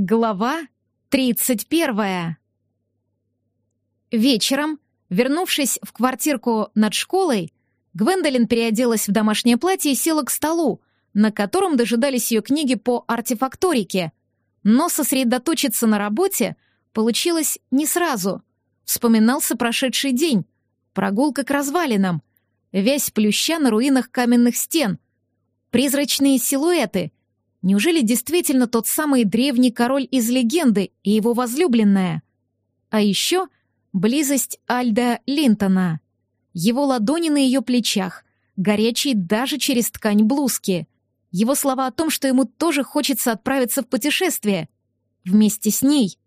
Глава 31. Вечером, вернувшись в квартирку над школой, Гвендолин переоделась в домашнее платье и села к столу, на котором дожидались ее книги по артефакторике. Но сосредоточиться на работе получилось не сразу. Вспоминался прошедший день, прогулка к развалинам, вязь плюща на руинах каменных стен, призрачные силуэты — Неужели действительно тот самый древний король из легенды и его возлюбленная? А еще близость Альда Линтона. Его ладони на ее плечах, горячие даже через ткань блузки. Его слова о том, что ему тоже хочется отправиться в путешествие. Вместе с ней.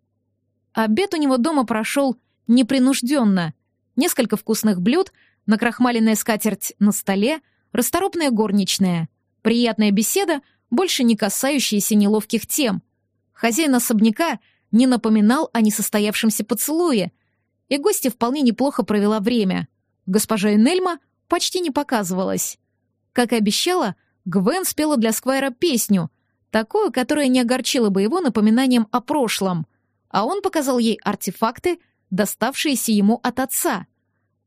Обед у него дома прошел непринужденно. Несколько вкусных блюд, накрахмаленная скатерть на столе, расторопная горничная. Приятная беседа — больше не касающиеся неловких тем. Хозяин особняка не напоминал о несостоявшемся поцелуе, и гостья вполне неплохо провела время. Госпожа Энельма почти не показывалась. Как и обещала, Гвен спела для Сквайра песню, такую, которая не огорчила бы его напоминанием о прошлом, а он показал ей артефакты, доставшиеся ему от отца.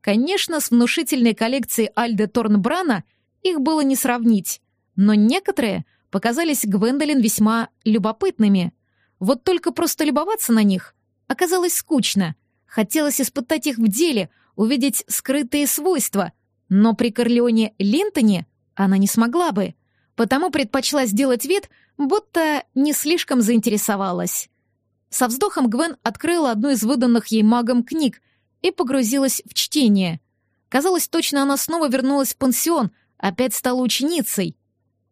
Конечно, с внушительной коллекцией Альде Торнбрана их было не сравнить, но некоторые показались Гвендолин весьма любопытными. Вот только просто любоваться на них оказалось скучно. Хотелось испытать их в деле, увидеть скрытые свойства, но при Корлеоне Линтоне она не смогла бы, потому предпочла сделать вид, будто не слишком заинтересовалась. Со вздохом Гвен открыла одну из выданных ей магом книг и погрузилась в чтение. Казалось, точно она снова вернулась в пансион, опять стала ученицей.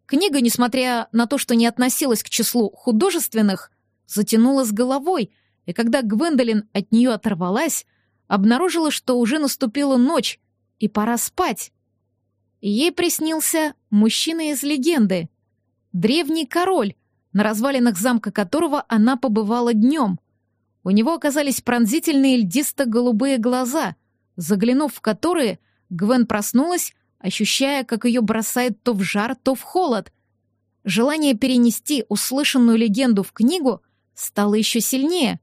Книга, несмотря на то, что не относилась к числу художественных, затянула с головой, и когда Гвендолин от нее оторвалась, обнаружила, что уже наступила ночь, и пора спать. Ей приснился мужчина из легенды, древний король, на развалинах замка которого она побывала днем. У него оказались пронзительные льдисто-голубые глаза, заглянув в которые, Гвен проснулась ощущая, как ее бросает то в жар, то в холод. Желание перенести услышанную легенду в книгу стало еще сильнее.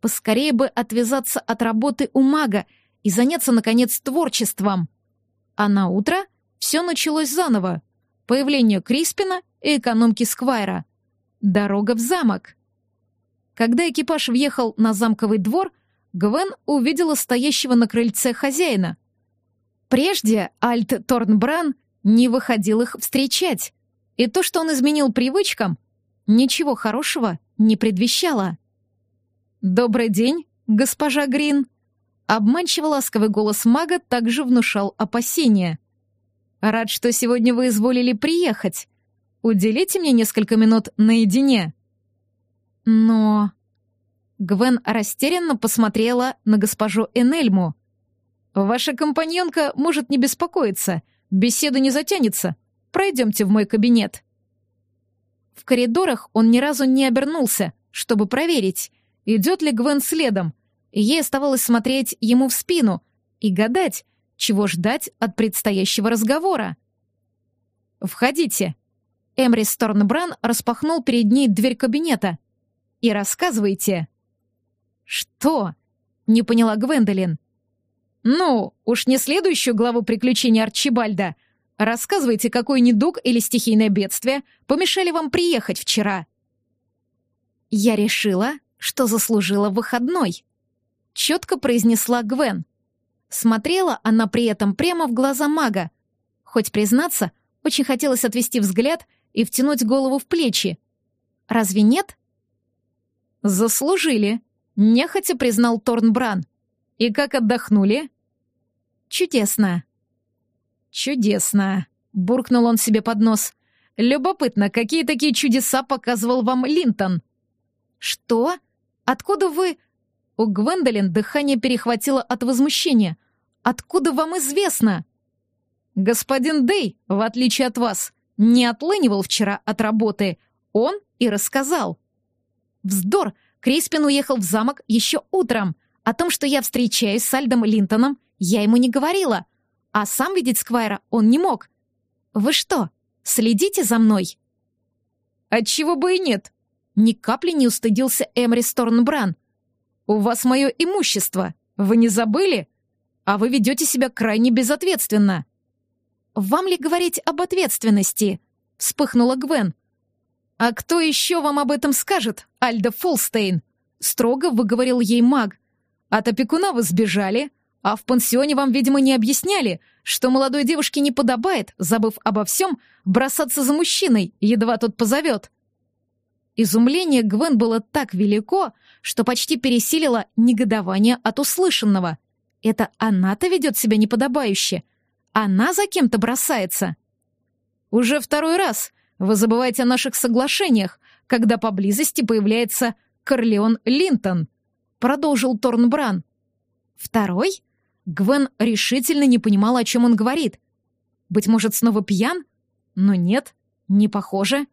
Поскорее бы отвязаться от работы у мага и заняться, наконец, творчеством. А на утро все началось заново. Появление Криспина и экономки Сквайра. Дорога в замок. Когда экипаж въехал на замковый двор, Гвен увидела стоящего на крыльце хозяина. Прежде Альт Торнбран не выходил их встречать, и то, что он изменил привычкам, ничего хорошего не предвещало. «Добрый день, госпожа Грин!» Обманчиво ласковый голос мага также внушал опасения. «Рад, что сегодня вы изволили приехать. Уделите мне несколько минут наедине». «Но...» Гвен растерянно посмотрела на госпожу Энельму. «Ваша компаньонка может не беспокоиться. Беседа не затянется. Пройдемте в мой кабинет». В коридорах он ни разу не обернулся, чтобы проверить, идет ли Гвен следом, и ей оставалось смотреть ему в спину и гадать, чего ждать от предстоящего разговора. «Входите». Эмри Сторнбран распахнул перед ней дверь кабинета. «И рассказывайте». «Что?» — не поняла Гвендолин. «Ну, уж не следующую главу приключений Арчибальда. Рассказывайте, какой недуг или стихийное бедствие помешали вам приехать вчера». «Я решила, что заслужила выходной», — четко произнесла Гвен. Смотрела она при этом прямо в глаза мага. Хоть, признаться, очень хотелось отвести взгляд и втянуть голову в плечи. Разве нет? «Заслужили», — нехотя признал Торнбран. «И как отдохнули?» «Чудесно». «Чудесно», — буркнул он себе под нос. «Любопытно, какие такие чудеса показывал вам Линтон?» «Что? Откуда вы...» У Гвендолин дыхание перехватило от возмущения. «Откуда вам известно?» «Господин Дей, в отличие от вас, не отлынивал вчера от работы. Он и рассказал». «Вздор! Криспин уехал в замок еще утром. О том, что я встречаюсь с Альдом Линтоном, я ему не говорила. А сам видеть Сквайра он не мог. Вы что, следите за мной? Отчего бы и нет. ни капли не устыдился Эмрис Торнбран. «У вас мое имущество. Вы не забыли? А вы ведете себя крайне безответственно». «Вам ли говорить об ответственности?» — вспыхнула Гвен. «А кто еще вам об этом скажет, Альда Фолстейн?» — строго выговорил ей маг. «От опекуна вы сбежали, а в пансионе вам, видимо, не объясняли, что молодой девушке не подобает, забыв обо всем, бросаться за мужчиной, едва тот позовет». Изумление Гвен было так велико, что почти пересилило негодование от услышанного. Это она-то ведет себя неподобающе. Она за кем-то бросается. Уже второй раз вы забываете о наших соглашениях, когда поблизости появляется Корлеон Линтон, продолжил Торнбран. Второй? Гвен решительно не понимала, о чем он говорит. Быть может, снова пьян? Но нет, не похоже.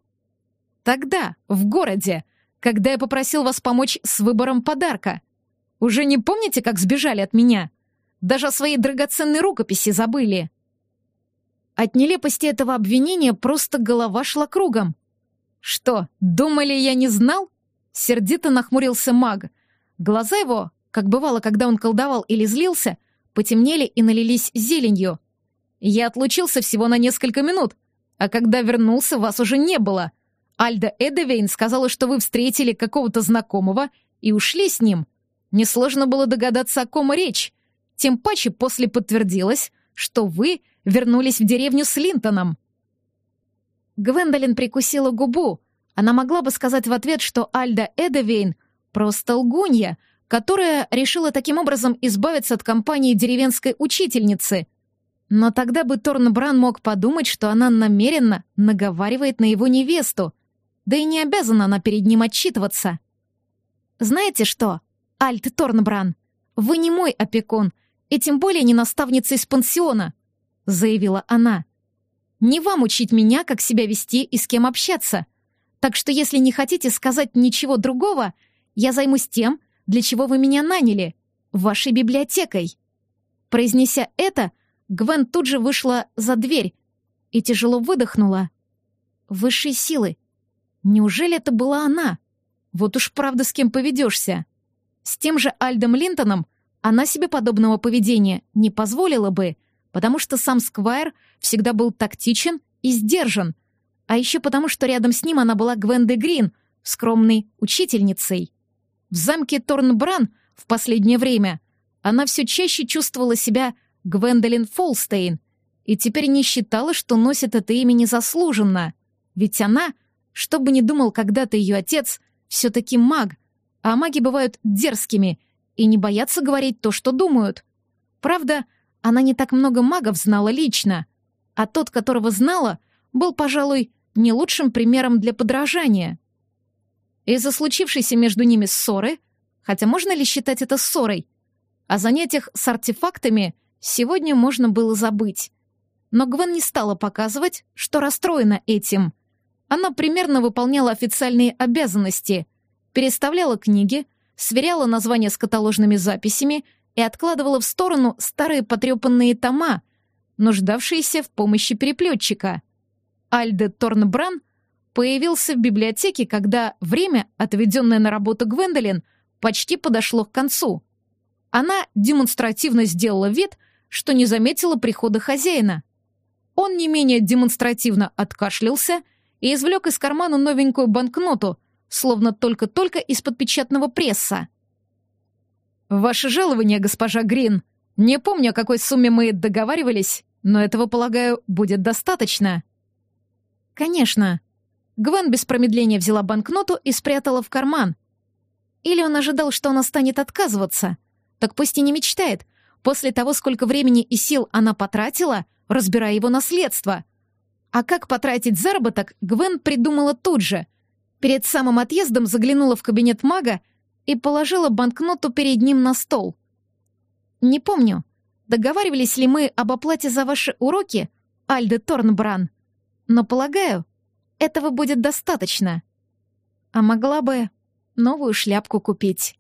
Тогда, в городе, когда я попросил вас помочь с выбором подарка. Уже не помните, как сбежали от меня? Даже о своей драгоценной рукописи забыли. От нелепости этого обвинения просто голова шла кругом. Что, думали, я не знал? Сердито нахмурился маг. Глаза его, как бывало, когда он колдовал или злился, потемнели и налились зеленью. Я отлучился всего на несколько минут, а когда вернулся, вас уже не было. Альда Эдевейн сказала, что вы встретили какого-то знакомого и ушли с ним. Несложно было догадаться, о ком речь. Тем паче после подтвердилось, что вы вернулись в деревню с Линтоном. Гвендолин прикусила губу. Она могла бы сказать в ответ, что Альда Эдевейн просто лгунья, которая решила таким образом избавиться от компании деревенской учительницы — но тогда бы Торнбран мог подумать, что она намеренно наговаривает на его невесту, да и не обязана она перед ним отчитываться. «Знаете что, Альт Торнбран, вы не мой опекун, и тем более не наставница из пансиона», — заявила она. «Не вам учить меня, как себя вести и с кем общаться. Так что если не хотите сказать ничего другого, я займусь тем, для чего вы меня наняли, вашей библиотекой». Произнеся это, Гвен тут же вышла за дверь и тяжело выдохнула. Высшей силы, Неужели это была она? Вот уж правда с кем поведешься. С тем же Альдом Линтоном она себе подобного поведения не позволила бы, потому что сам Сквайр всегда был тактичен и сдержан, а еще потому, что рядом с ним она была Гвенды Грин, скромной учительницей. В замке Торнбран в последнее время она все чаще чувствовала себя Гвендолин Фолстейн и теперь не считала, что носит это имя незаслуженно, ведь она — что бы ни думал когда-то ее отец, все-таки маг, а маги бывают дерзкими и не боятся говорить то, что думают. Правда, она не так много магов знала лично, а тот, которого знала, был, пожалуй, не лучшим примером для подражания. Из-за случившейся между ними ссоры, хотя можно ли считать это ссорой, о занятиях с артефактами сегодня можно было забыть. Но Гвен не стала показывать, что расстроена этим. Она примерно выполняла официальные обязанности, переставляла книги, сверяла названия с каталожными записями и откладывала в сторону старые потрепанные тома, нуждавшиеся в помощи переплетчика. Альде Торнбран появился в библиотеке, когда время, отведенное на работу Гвендолин, почти подошло к концу. Она демонстративно сделала вид, что не заметила прихода хозяина. Он не менее демонстративно откашлялся и извлек из кармана новенькую банкноту, словно только-только из-под печатного пресса. «Ваше жалование, госпожа Грин. Не помню, о какой сумме мы договаривались, но этого, полагаю, будет достаточно». «Конечно». Гвен без промедления взяла банкноту и спрятала в карман. Или он ожидал, что она станет отказываться. Так пусть и не мечтает. После того, сколько времени и сил она потратила, разбирая его наследство — а как потратить заработок, Гвен придумала тут же. Перед самым отъездом заглянула в кабинет мага и положила банкноту перед ним на стол. «Не помню, договаривались ли мы об оплате за ваши уроки, Альде Торнбран, но, полагаю, этого будет достаточно. А могла бы новую шляпку купить».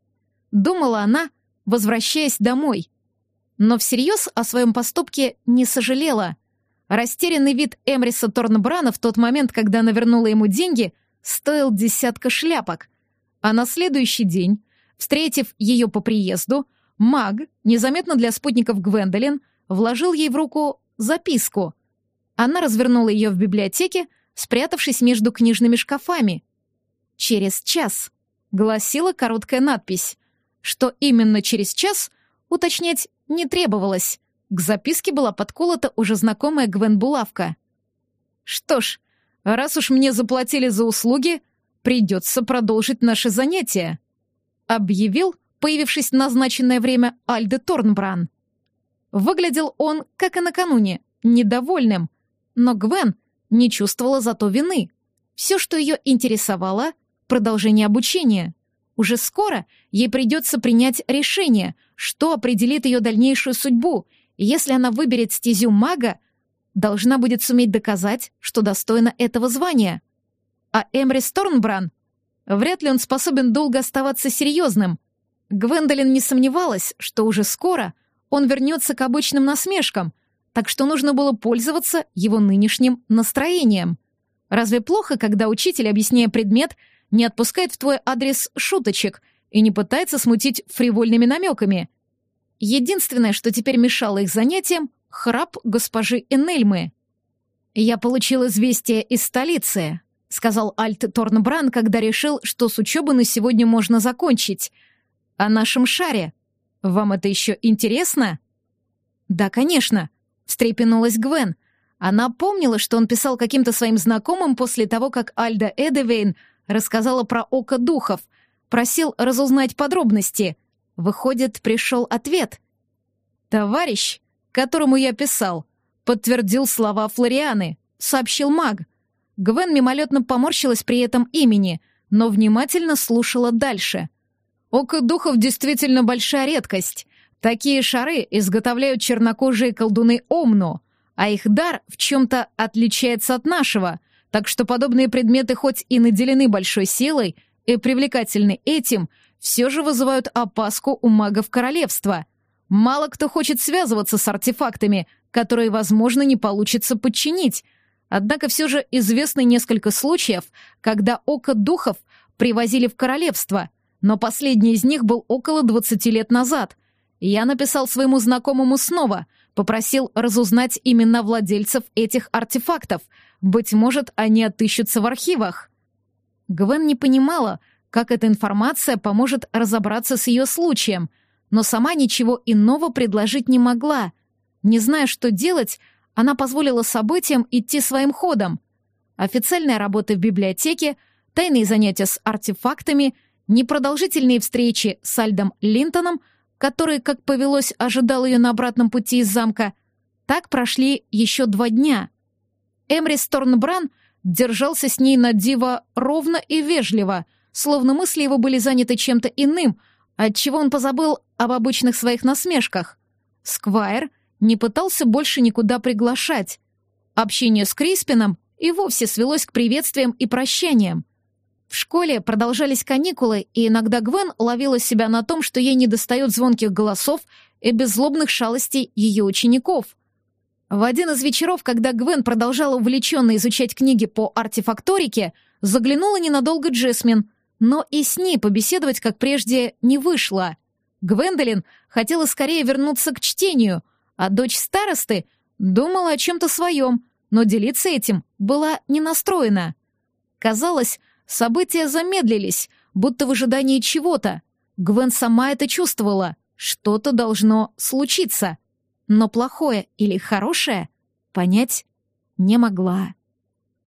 Думала она, возвращаясь домой. Но всерьез о своем поступке не сожалела — Растерянный вид Эмриса Торнбрана в тот момент, когда она вернула ему деньги, стоил десятка шляпок. А на следующий день, встретив ее по приезду, маг, незаметно для спутников Гвендолин, вложил ей в руку записку. Она развернула ее в библиотеке, спрятавшись между книжными шкафами. «Через час», — гласила короткая надпись. Что именно через час, уточнять не требовалось. К записке была подколота уже знакомая Гвен булавка. «Что ж, раз уж мне заплатили за услуги, придется продолжить наше занятие», — объявил, появившись в назначенное время, Альде Торнбран. Выглядел он, как и накануне, недовольным, но Гвен не чувствовала зато вины. Все, что ее интересовало — продолжение обучения. Уже скоро ей придется принять решение, что определит ее дальнейшую судьбу, и если она выберет стезю мага, должна будет суметь доказать, что достойна этого звания. А Эмри Сторнбран, вряд ли он способен долго оставаться серьезным. Гвендолин не сомневалась, что уже скоро он вернется к обычным насмешкам, так что нужно было пользоваться его нынешним настроением. Разве плохо, когда учитель, объясняя предмет, не отпускает в твой адрес шуточек и не пытается смутить фривольными намеками? Единственное, что теперь мешало их занятиям — храп госпожи Энельмы. «Я получил известие из столицы», — сказал Альт Торнбран, когда решил, что с учебы на сегодня можно закончить. «О нашем шаре. Вам это еще интересно?» «Да, конечно», — встрепенулась Гвен. Она помнила, что он писал каким-то своим знакомым после того, как Альда Эдевейн рассказала про око духов, просил разузнать подробности — Выходит, пришел ответ. «Товарищ, которому я писал, подтвердил слова Флорианы», — сообщил маг. Гвен мимолетно поморщилась при этом имени, но внимательно слушала дальше. «Око духов действительно большая редкость. Такие шары изготовляют чернокожие колдуны Омну, а их дар в чем-то отличается от нашего, так что подобные предметы хоть и наделены большой силой и привлекательны этим, все же вызывают опаску у магов королевства. Мало кто хочет связываться с артефактами, которые, возможно, не получится подчинить. Однако все же известны несколько случаев, когда око духов привозили в королевство, но последний из них был около 20 лет назад. Я написал своему знакомому снова, попросил разузнать имена владельцев этих артефактов. Быть может, они отыщутся в архивах. Гвен не понимала, как эта информация поможет разобраться с ее случаем, но сама ничего иного предложить не могла. Не зная, что делать, она позволила событиям идти своим ходом. Официальная работа в библиотеке, тайные занятия с артефактами, непродолжительные встречи с Альдом Линтоном, который, как повелось, ожидал ее на обратном пути из замка, так прошли еще два дня. Эмрис Торнбран держался с ней на диво ровно и вежливо — словно мысли его были заняты чем-то иным, отчего он позабыл об обычных своих насмешках. Сквайр не пытался больше никуда приглашать. Общение с Криспином и вовсе свелось к приветствиям и прощаниям. В школе продолжались каникулы, и иногда Гвен ловила себя на том, что ей недостает звонких голосов и беззлобных шалостей ее учеников. В один из вечеров, когда Гвен продолжала увлеченно изучать книги по артефакторике, заглянула ненадолго Джесмин — но и с ней побеседовать, как прежде, не вышло. Гвендолин хотела скорее вернуться к чтению, а дочь старосты думала о чем-то своем, но делиться этим была не настроена. Казалось, события замедлились, будто в ожидании чего-то. Гвен сама это чувствовала. Что-то должно случиться. Но плохое или хорошее понять не могла.